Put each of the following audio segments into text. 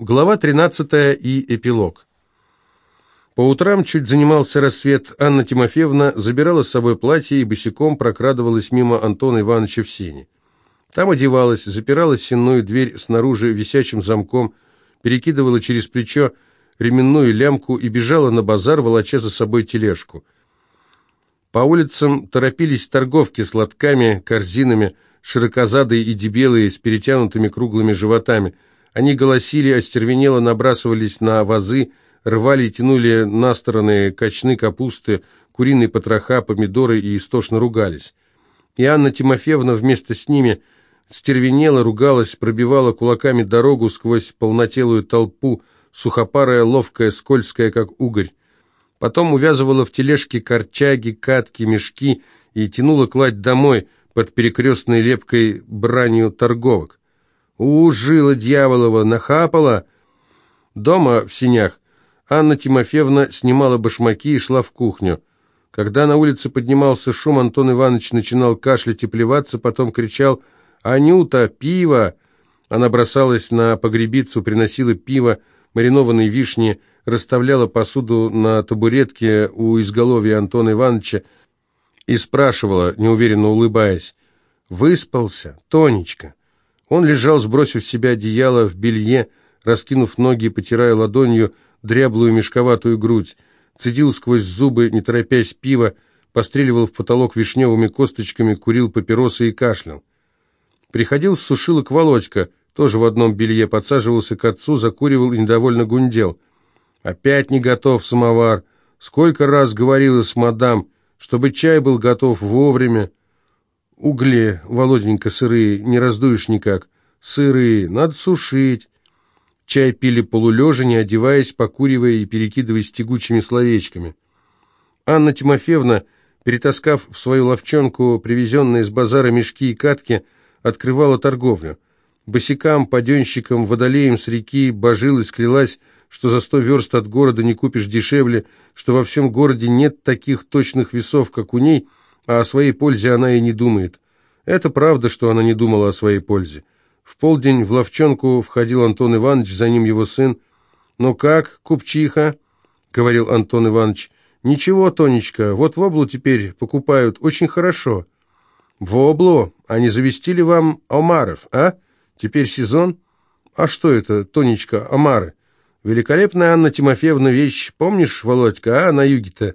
Глава 13 и эпилог. По утрам чуть занимался рассвет, Анна Тимофеевна забирала с собой платье и босиком прокрадывалась мимо Антона Ивановича в сене. Там одевалась, запирала сенную дверь снаружи висячим замком, перекидывала через плечо ременную лямку и бежала на базар, волоча за собой тележку. По улицам торопились торговки с лотками, корзинами, широкозадые и дебелые, с перетянутыми круглыми животами – они голосили, остервенело набрасывались на вазы, рвали и тянули на стороны кочны капусты, куриные потроха, помидоры и истошно ругались. И Анна Тимофеевна вместе с ними стервенела, ругалась, пробивала кулаками дорогу сквозь полнотелую толпу, сухопарая, ловкая, скользкая, как угорь. Потом увязывала в тележке корчаги, катки, мешки и тянула кладь домой под перекрестной лепкой бранью торговок. У, жила дьяволова, нахапала. Дома, в синях, Анна Тимофеевна снимала башмаки и шла в кухню. Когда на улице поднимался шум, Антон Иванович начинал кашлять и плеваться, потом кричал «Анюта, пиво!». Она бросалась на погребицу, приносила пиво, маринованные вишни, расставляла посуду на табуретке у изголовья Антона Ивановича и спрашивала, неуверенно улыбаясь, «Выспался, Тонечка?» Он лежал, сбросив с себя одеяло в белье, раскинув ноги и потирая ладонью дряблую мешковатую грудь, цедил сквозь зубы, не торопясь пиво, постреливал в потолок вишневыми косточками, курил папиросы и кашлял. Приходил с сушилок Володька, тоже в одном белье, подсаживался к отцу, закуривал и недовольно гундел. «Опять не готов самовар. Сколько раз говорила с мадам, чтобы чай был готов вовремя». Угли, Володенька, сырые, не раздуешь никак. Сырые, надо сушить. Чай пили полулежа, не одеваясь, покуривая и перекидываясь тягучими словечками. Анна Тимофеевна, перетаскав в свою ловчонку привезенные с базара мешки и катки, открывала торговлю. Босикам, паденщикам, водолеям с реки божилась, клялась, что за сто верст от города не купишь дешевле, что во всем городе нет таких точных весов, как у ней – а о своей пользе она и не думает. Это правда, что она не думала о своей пользе. В полдень в ловчонку входил Антон Иванович, за ним его сын. «Ну как, купчиха?» — говорил Антон Иванович. «Ничего, Тонечка, вот в облу теперь покупают очень хорошо». «В облу? А не завести ли вам омаров, а? Теперь сезон?» «А что это, Тонечка, омары?» «Великолепная Анна Тимофеевна вещь. Помнишь, Володька, а, на юге-то?»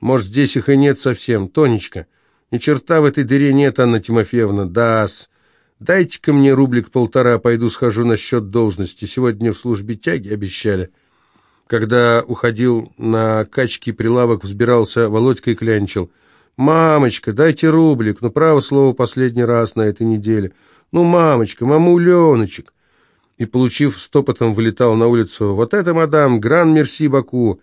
Может, здесь их и нет совсем. Тонечка, ни черта в этой дыре нет, Анна Тимофеевна. Да-с. Дайте-ка мне рублик-полтора, пойду схожу на счет должности. Сегодня в службе тяги обещали. Когда уходил на качки прилавок, взбирался, Володька и клянчил. «Мамочка, дайте рублик, ну, право слово, последний раз на этой неделе. Ну, мамочка, мамуленочек!» И, получив стопотом, вылетал на улицу. «Вот это, мадам, гран-мерси Баку!»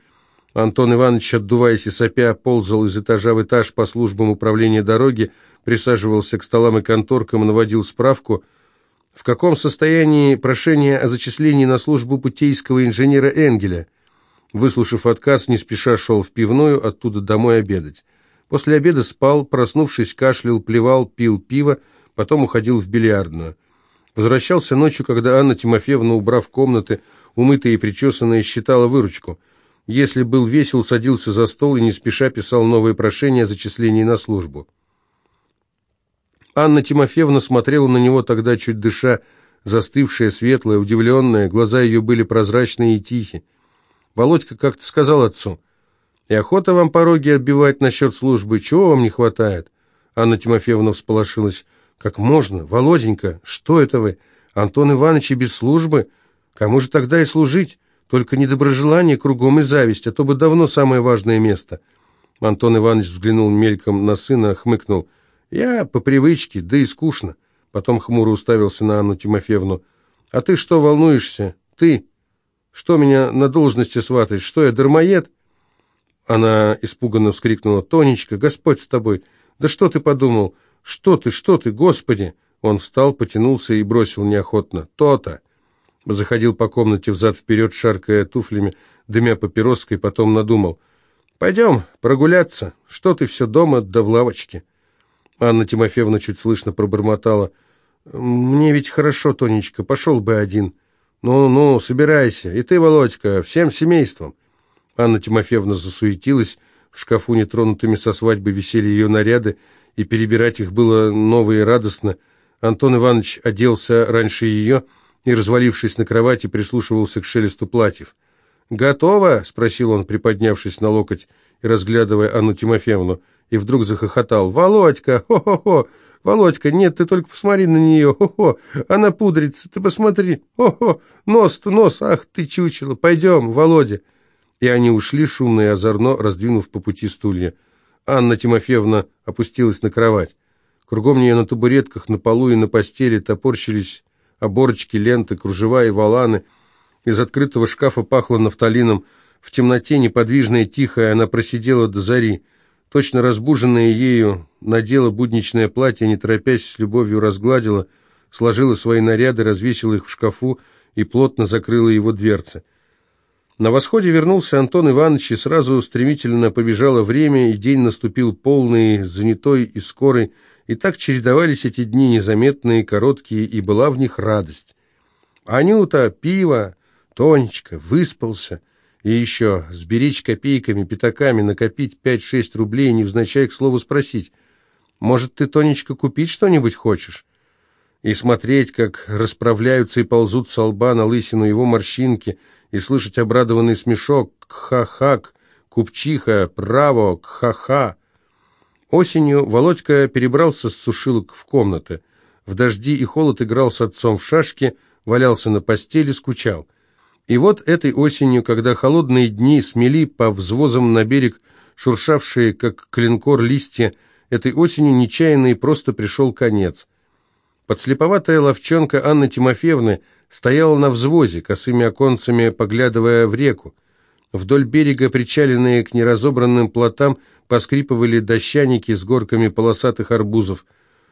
Антон Иванович, отдуваясь и сопя, ползал из этажа в этаж по службам управления дороги, присаживался к столам и конторкам, наводил справку, в каком состоянии прошение о зачислении на службу путейского инженера Энгеля. Выслушав отказ, не спеша шел в пивную, оттуда домой обедать. После обеда спал, проснувшись, кашлял, плевал, пил пиво, потом уходил в бильярдную. Возвращался ночью, когда Анна Тимофеевна, убрав комнаты, умытая и причесанная, считала выручку – если был весел, садился за стол и не спеша писал новые прошения о зачислении на службу. Анна Тимофеевна смотрела на него тогда, чуть дыша, застывшая, светлая, удивленная, глаза ее были прозрачные и тихие. Володька как-то сказал отцу, «И охота вам пороги отбивать насчет службы, чего вам не хватает?» Анна Тимофеевна всполошилась, «Как можно? Володенька, что это вы? Антон Иванович и без службы? Кому же тогда и служить?» Только недоброжелание кругом и зависть, а то бы давно самое важное место. Антон Иванович взглянул мельком на сына, хмыкнул. «Я по привычке, да и скучно». Потом хмуро уставился на Анну Тимофеевну. «А ты что волнуешься? Ты? Что меня на должности сватаешь? Что я, дармоед?» Она испуганно вскрикнула. «Тонечка, Господь с тобой! Да что ты подумал? Что ты, что ты, Господи!» Он встал, потянулся и бросил неохотно. «То-то!» Заходил по комнате взад-вперед, шаркая туфлями, дымя папироской, потом надумал. «Пойдем прогуляться. Что ты все дома, да в лавочке?» Анна Тимофеевна чуть слышно пробормотала. «Мне ведь хорошо, Тонечка, пошел бы один». «Ну-ну, собирайся. И ты, Володька, всем семейством». Анна Тимофеевна засуетилась. В шкафу нетронутыми со свадьбы висели ее наряды, и перебирать их было ново и радостно. Антон Иванович оделся раньше ее и, развалившись на кровати, прислушивался к шелесту платьев. «Готово?» — спросил он, приподнявшись на локоть и разглядывая Анну Тимофеевну, и вдруг захохотал. «Володька! Хо-хо-хо! Володька, нет, ты только посмотри на нее! Хо-хо! Она пудрится, ты посмотри! Хо-хо! Нос-то, нос! Ах ты, чучело! Пойдем, Володя!» И они ушли, шумно и озорно, раздвинув по пути стулья. Анна Тимофеевна опустилась на кровать. Кругом нее на табуретках, на полу и на постели топорщились оборочки, ленты, кружева и валаны — из открытого шкафа пахло нафталином. В темноте, неподвижная и тихая, она просидела до зари. Точно разбуженная ею, надела будничное платье, не торопясь, с любовью разгладила, сложила свои наряды, развесила их в шкафу и плотно закрыла его дверцы. На восходе вернулся Антон Иванович, и сразу стремительно побежало время, и день наступил полный, занятой и скорый, и так чередовались эти дни незаметные, короткие, и была в них радость. Анюта, пиво, Тонечка, выспался. И еще сберечь копейками, пятаками, накопить пять-шесть рублей, невзначай к слову спросить. Может, ты, Тонечка, купить что-нибудь хочешь? И смотреть, как расправляются и ползут со лба на лысину его морщинки, и слышать обрадованный смешок «Кха-хак», «Купчиха», «Право», «Кха-ха». Осенью Володька перебрался с сушилок в комнаты. В дожди и холод играл с отцом в шашки, валялся на постели, скучал. И вот этой осенью, когда холодные дни смели по взвозам на берег шуршавшие, как клинкор, листья, этой осенью нечаянно и просто пришел конец. Подслеповатая ловчонка Анны Тимофеевны стояла на взвозе, косыми оконцами поглядывая в реку. Вдоль берега, причаленные к неразобранным плотам, поскрипывали дощаники с горками полосатых арбузов.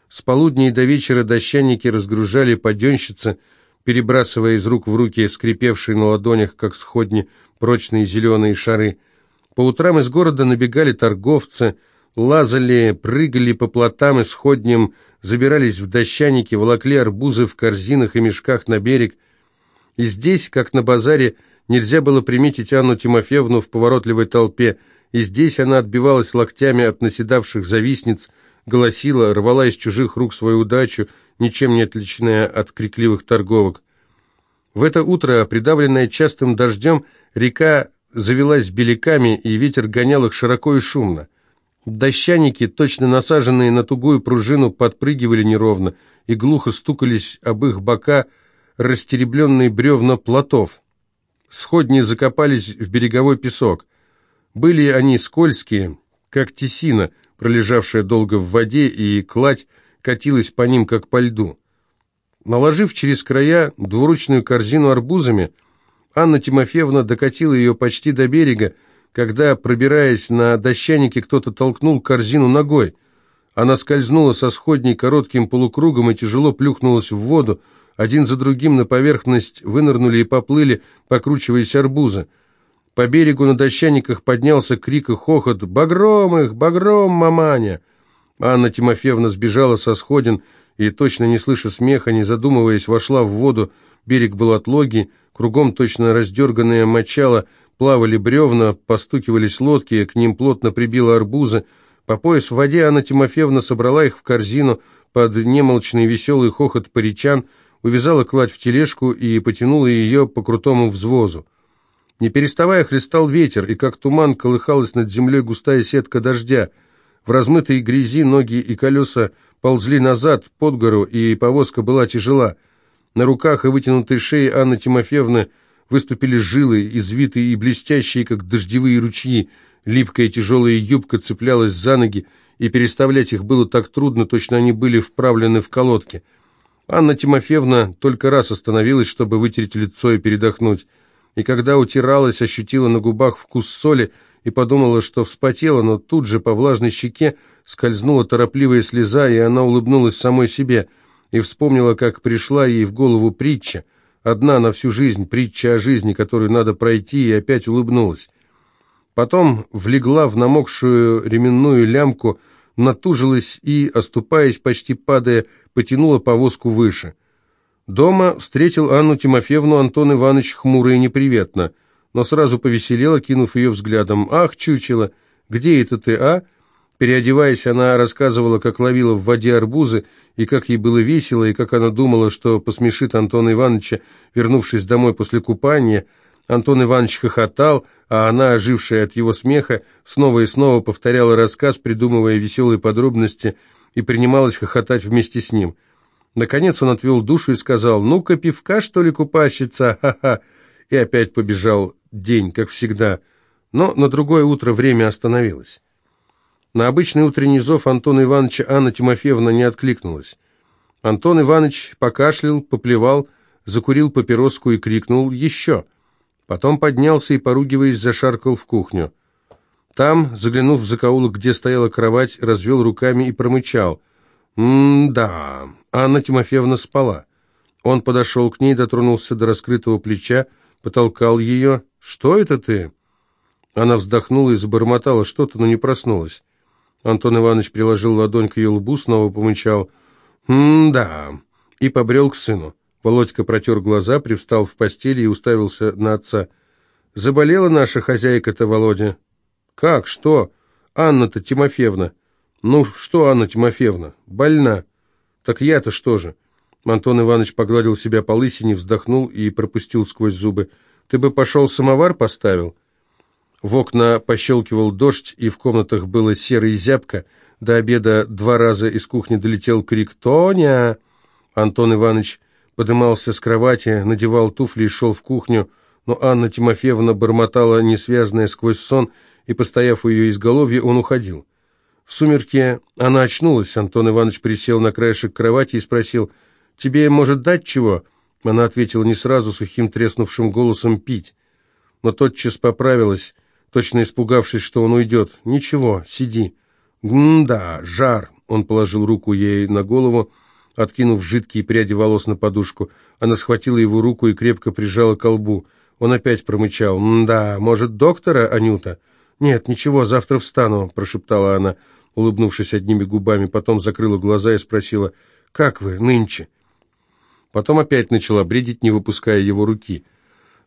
С полудня и до вечера дощаники разгружали подъемщицы, перебрасывая из рук в руки скрипевшие на ладонях, как сходни, прочные зеленые шары. По утрам из города набегали торговцы, лазали, прыгали по плотам и сходням, забирались в дощаники, волокли арбузы в корзинах и мешках на берег. И здесь, как на базаре, нельзя было приметить Анну Тимофеевну в поворотливой толпе, и здесь она отбивалась локтями от наседавших завистниц, голосила, рвала из чужих рук свою удачу, ничем не отличная от крикливых торговок. В это утро, придавленная частым дождем, река завелась беляками, и ветер гонял их широко и шумно. Дощаники, точно насаженные на тугую пружину, подпрыгивали неровно и глухо стукались об их бока растеребленные бревна плотов. Сходни закопались в береговой песок. Были они скользкие, как тесина, пролежавшая долго в воде, и кладь катилась по ним, как по льду. Наложив через края двуручную корзину арбузами, Анна Тимофеевна докатила ее почти до берега, когда, пробираясь на дощанике, кто-то толкнул корзину ногой. Она скользнула со сходней коротким полукругом и тяжело плюхнулась в воду. Один за другим на поверхность вынырнули и поплыли, покручиваясь арбузы. По берегу на дощаниках поднялся крик и хохот «Багром их! Багром, маманя!» Анна Тимофеевна сбежала со сходин и, точно не слыша смеха, не задумываясь, вошла в воду. Берег был отлогий, кругом точно раздерганное мочало, плавали бревна, постукивались лодки, к ним плотно прибило арбузы. По пояс в воде Анна Тимофеевна собрала их в корзину под немолчный веселый хохот паричан, увязала кладь в тележку и потянула ее по крутому взвозу. Не переставая хлестал ветер, и как туман колыхалась над землей густая сетка дождя — в размытой грязи ноги и колеса ползли назад, под гору, и повозка была тяжела. На руках и вытянутой шее Анны Тимофеевны выступили жилы, извитые и блестящие, как дождевые ручьи. Липкая тяжелая юбка цеплялась за ноги, и переставлять их было так трудно, точно они были вправлены в колодки. Анна Тимофеевна только раз остановилась, чтобы вытереть лицо и передохнуть, и когда утиралась, ощутила на губах вкус соли и подумала, что вспотела, но тут же по влажной щеке скользнула торопливая слеза, и она улыбнулась самой себе и вспомнила, как пришла ей в голову притча, одна на всю жизнь, притча о жизни, которую надо пройти, и опять улыбнулась. Потом влегла в намокшую ременную лямку, натужилась и, оступаясь, почти падая, потянула повозку выше. Дома встретил Анну Тимофеевну Антон Иванович хмуро и неприветно, но сразу повеселел, кинув ее взглядом. «Ах, чучело, где это ты, а?» Переодеваясь, она рассказывала, как ловила в воде арбузы, и как ей было весело, и как она думала, что посмешит Антона Ивановича, вернувшись домой после купания. Антон Иванович хохотал, а она, ожившая от его смеха, снова и снова повторяла рассказ, придумывая веселые подробности, и принималась хохотать вместе с ним. Наконец он отвел душу и сказал, «Ну-ка, пивка, что ли, купащица? Ха-ха!» И опять побежал день, как всегда. Но на другое утро время остановилось. На обычный утренний зов Антона Ивановича Анна Тимофеевна не откликнулась. Антон Иванович покашлял, поплевал, закурил папироску и крикнул «Еще!». Потом поднялся и, поругиваясь, зашаркал в кухню. Там, заглянув в закоулок, где стояла кровать, развел руками и промычал. «М-да, Анна Тимофеевна спала». Он подошел к ней, дотронулся до раскрытого плеча, потолкал ее. «Что это ты?» Она вздохнула и забормотала что-то, но не проснулась. Антон Иванович приложил ладонь к ее лбу, снова помычал. «М-да», и побрел к сыну. Володька протер глаза, привстал в постели и уставился на отца. «Заболела наша хозяйка-то, Володя?» «Как? Что? Анна-то Тимофеевна». «Ну, что Анна Тимофеевна? Больна». «Так я-то что же?» Антон Иванович погладил себя по лысине, вздохнул и пропустил сквозь зубы. «Ты бы пошел самовар поставил?» В окна пощелкивал дождь, и в комнатах было серо и зябко. До обеда два раза из кухни долетел крик «Тоня!». Антон Иванович подымался с кровати, надевал туфли и шел в кухню, но Анна Тимофеевна бормотала, несвязанная сквозь сон, и, постояв у ее изголовья, он уходил. В сумерке она очнулась, Антон Иванович присел на краешек кровати и спросил, «Тебе, может, дать чего?» Она ответила не сразу, сухим треснувшим голосом, «Пить». Но тотчас поправилась, точно испугавшись, что он уйдет. «Ничего, сиди». «М-да, жар». Он положил руку ей на голову, откинув жидкие пряди волос на подушку. Она схватила его руку и крепко прижала к колбу. Он опять промычал. «Да, может, доктора, Анюта?» «Нет, ничего, завтра встану», — прошептала она, улыбнувшись одними губами, потом закрыла глаза и спросила, «Как вы нынче?» Потом опять начала бредить, не выпуская его руки.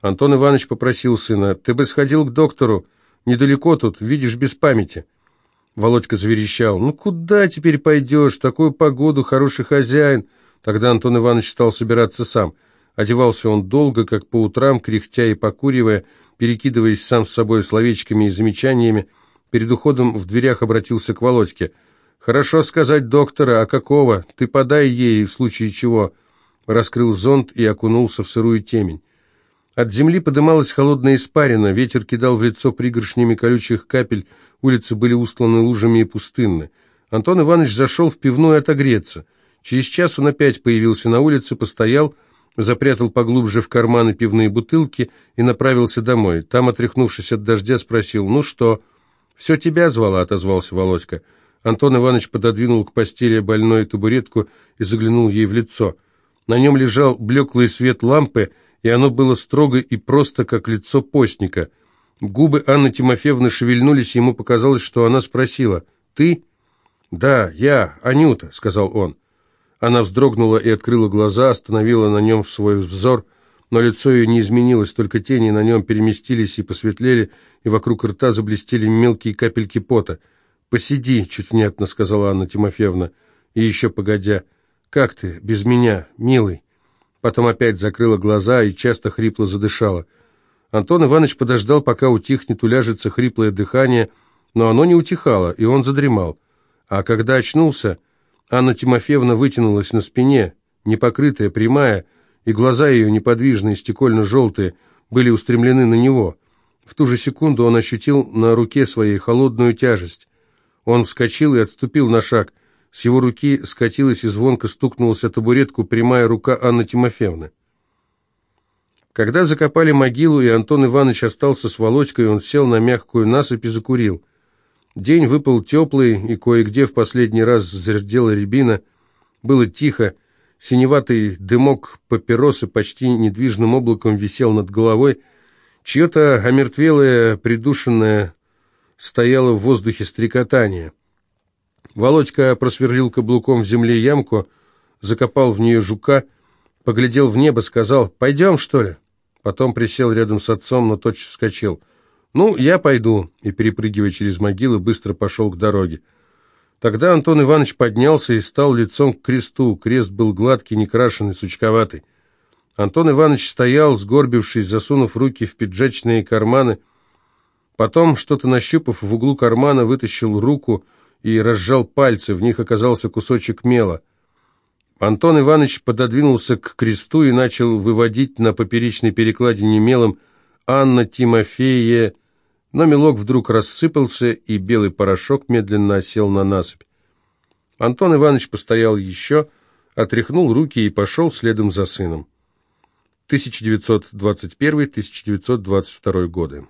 Антон Иванович попросил сына, «Ты бы сходил к доктору, недалеко тут, видишь, без памяти». Володька заверещал, «Ну куда теперь пойдешь? Такую погоду, хороший хозяин». Тогда Антон Иванович стал собираться сам. Одевался он долго, как по утрам, кряхтя и покуривая, перекидываясь сам с собой словечками и замечаниями. Перед уходом в дверях обратился к Володьке. «Хорошо сказать доктора, а какого? Ты подай ей, в случае чего». Раскрыл зонт и окунулся в сырую темень. От земли подымалась холодная испарина, ветер кидал в лицо пригоршнями колючих капель, улицы были устланы лужами и пустынны. Антон Иванович зашел в пивную отогреться. Через час он опять появился на улице, постоял, запрятал поглубже в карманы пивные бутылки и направился домой. Там, отряхнувшись от дождя, спросил, «Ну что?» «Все тебя звала», — отозвался Володька. Антон Иванович пододвинул к постели больную табуретку и заглянул ей в лицо. На нем лежал блеклый свет лампы, и оно было строго и просто, как лицо постника. Губы Анны Тимофеевны шевельнулись, и ему показалось, что она спросила «Ты?» «Да, я, Анюта», — сказал он. Она вздрогнула и открыла глаза, остановила на нем свой взор, но лицо ее не изменилось, только тени на нем переместились и посветлели, и вокруг рта заблестели мелкие капельки пота. «Посиди», — чуть внятно сказала Анна Тимофеевна, и еще погодя, «Как ты, без меня, милый?» Потом опять закрыла глаза и часто хрипло задышала. Антон Иванович подождал, пока утихнет, уляжется хриплое дыхание, но оно не утихало, и он задремал. А когда очнулся, Анна Тимофеевна вытянулась на спине, непокрытая, прямая, и глаза ее, неподвижные, стекольно-желтые, были устремлены на него. В ту же секунду он ощутил на руке своей холодную тяжесть. Он вскочил и отступил на шаг – с его руки скатилась и звонко стукнулась о табуретку прямая рука Анны Тимофеевны. Когда закопали могилу, и Антон Иванович остался с Володькой, он сел на мягкую насыпь и закурил. День выпал теплый, и кое-где в последний раз зардела рябина. Было тихо, синеватый дымок папиросы почти недвижным облаком висел над головой. Чье-то омертвелое, придушенное стояло в воздухе стрекотание. Володька просверлил каблуком в земле ямку, закопал в нее жука, поглядел в небо, сказал «Пойдем, что ли?» Потом присел рядом с отцом, но тотчас вскочил. «Ну, я пойду», и, перепрыгивая через могилы, быстро пошел к дороге. Тогда Антон Иванович поднялся и стал лицом к кресту. Крест был гладкий, некрашенный, сучковатый. Антон Иванович стоял, сгорбившись, засунув руки в пиджачные карманы. Потом, что-то нащупав в углу кармана, вытащил руку и разжал пальцы. В них оказался кусочек мела. Антон Иванович пододвинулся к кресту и начал выводить на поперечной перекладине мелом «Анна Тимофея», но мелок вдруг рассыпался, и белый порошок медленно осел на насыпь. Антон Иванович постоял еще, отряхнул руки и пошел следом за сыном. 1921-1922 годы.